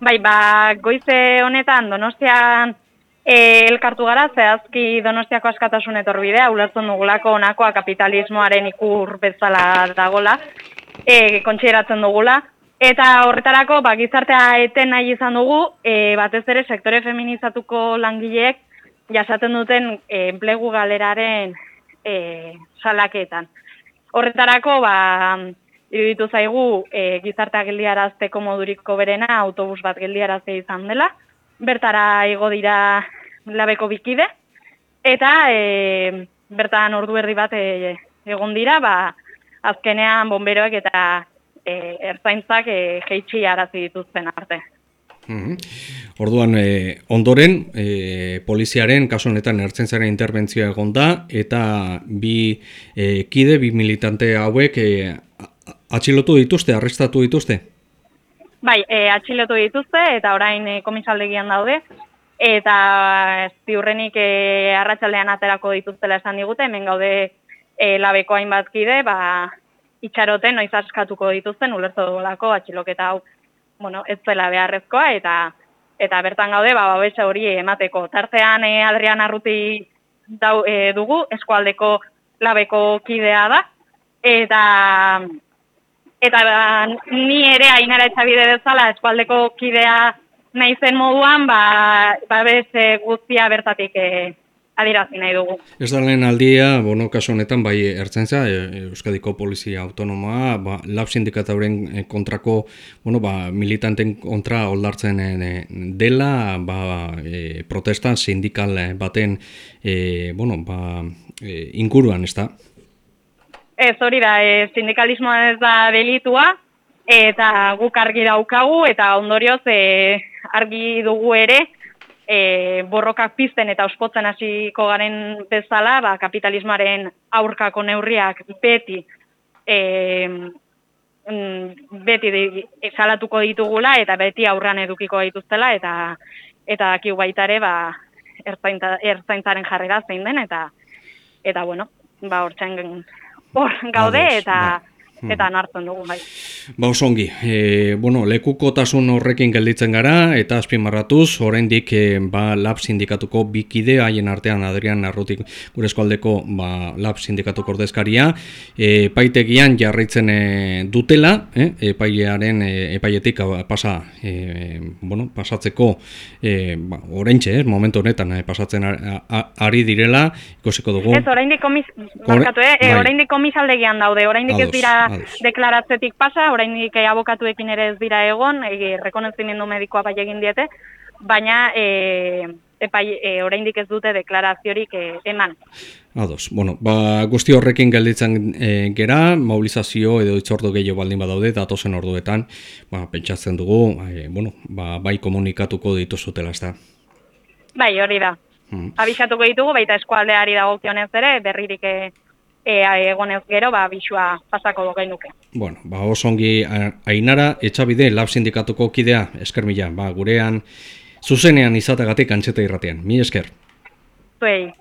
Bai, ba, goize honetan Donostian e, elkartu gara, zehazki Donostiako askatasun etorbidea, ulertzen dugulako onakoa kapitalismoaren ikur bezala dagola, e, kontsideratzen dugula, eta horretarako ba, gizartea eten nahi izan dugu, e, batez ere sektore feminizatuko langileek jasaten duten enplegu galeraren e, salaketan. Horretarako, ba, iruditu zaigu e, gizartea geldiarazteko moduriko berena autobus bat geldiarazte izan dela, bertara igo dira labeko bikide, eta e, bertan ordu erdi bat e, egon dira, ba, azkenean bomberoek eta e, erzaintzak e, jeitsi arazi dituzten arte. Mhm. Orduan, e, ondoren, e, poliziaren, kasu honetan ertzentzaren interbentzioa egon da, eta bi e, kide, bi militante hauek e, atxilotu dituzte, arrestatu dituzte? Bai, e, atxilotu dituzte, eta orain e, komisaldegian daude, eta ziurrenik e, arratsaldean aterako dituztela esan digute, hemen gaude e, labeko hainbat kide, ba, itxaroten noiz askatuko dituzten, ulertu dugulako atxiloketa hau, bueno, ez zela beharrezkoa, eta eta bertan gaude, ba, babesa hori emateko. Tartean e, Adrian Arruti dau, e, dugu, eskualdeko labeko kidea da, eta eta ba, ni ere ainara etxabide bezala eskualdeko kidea nahi zen moduan, ba, ba bez e, guztia bertatik e, adirazi nahi dugu. Ez da lehen aldia, bueno, kasu honetan, bai, ertzaintza, e, Euskadiko Polizia Autonomoa, ba, lab sindikatauren kontrako, bueno, ba, militanten kontra oldartzen e, dela, ba, e, protesta sindikal baten, e, bueno, ba, e, inguruan, ez da? Ez hori da, e, sindikalismoa ez da delitua, eta guk argi daukagu, eta ondorioz e, argi dugu ere, e, borrokak pizten eta ospotzen hasiko garen bezala, ba, kapitalismoaren aurkako neurriak beti e, beti salatuko ditugula eta beti aurran edukiko dituztela eta eta dakigu baita ere ba, ertzaintzaren jarrera zein den eta eta bueno, ba hortzen hor gaude eta bai. Hmm. eta nartzen dugu bai. Ba osongi, e, bueno, lekukotasun horrekin gelditzen gara eta azpimarratuz oraindik e, ba lab sindikatuko bikide haien artean Adrian Arrutik gure eskualdeko ba lab sindikatuko ordezkaria e, paitegian jarraitzen e, dutela, eh, epailearen e, epaietik pasa e, bueno, pasatzeko e, ba oraintxe, eh, momentu honetan e, pasatzen ari direla, ikusiko dugu. Ez oraindik komis markatu, eh, bai. oraindik komisaldegian daude, oraindik ez dira deklaratzetik pasa, oraindik eh, abokatuekin ere ez dira egon, e, rekonozimendu medikoa bai egin diete, baina e, epai, e, oraindik ez dute deklaraziorik e, eman. Ados, bueno, ba, guzti horrekin gelditzen e, gera, mobilizazio edo itzordu gehiago baldin badaude, datozen orduetan, ba, pentsatzen dugu, e, bueno, ba, bai komunikatuko dituzutela, ez da? Bai, hori da. Hmm. Abixatuko ditugu, baita eskualdeari dagokionez ere, berririk e, egonez gero, ba, bisua pasako nuke. Bueno, ba, osongi ainara, etxabide, lab sindikatuko kidea, esker mila, ba, gurean, zuzenean izatagatik antxeta irratean. Mi esker. Zuei.